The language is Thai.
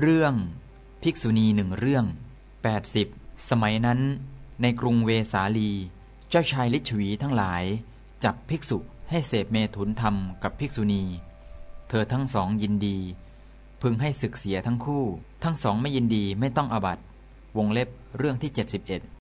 เรื่องภิกษุณีหนึ่งเรื่อง 80 สมัยนั้น ในกรุงเวสาลี เจ้าชายลิชวีทั้งหลาย จับภิกษุให้เสพเมถุนธรรมกับภิกษุณี เธอทั้งสองยินดี พึงให้ศึกเสียทั้งคู่ ทั้งสองไม่ยินดีไม่ต้องอบัตวงเล็บเรื่องที่ 71